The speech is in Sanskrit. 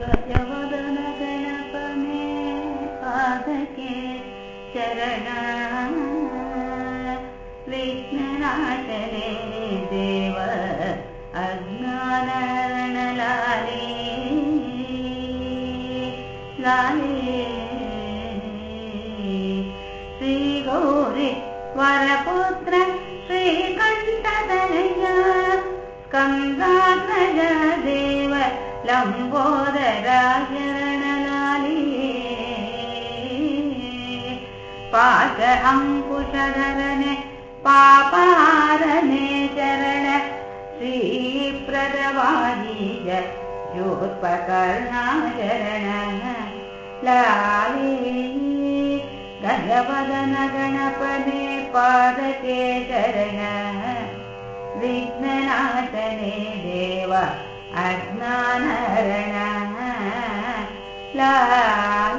गजवदन गणपने पादके चरण विघ्ननाशने देव अज्ञानरणलाले लाले। श्रीगौरि वरपुत्र श्रीकण्ठतनया स्कन्दाग्रज देव लम्बोदराशरणलाली पाक अङ्कुशधरने पापारने चरण श्रीप्रदवाजीज ज्योत्पकर्णाचरण लाली गजवदन गणपने पादके चरण विघ्ननाशने देव अज्ञानरण लाली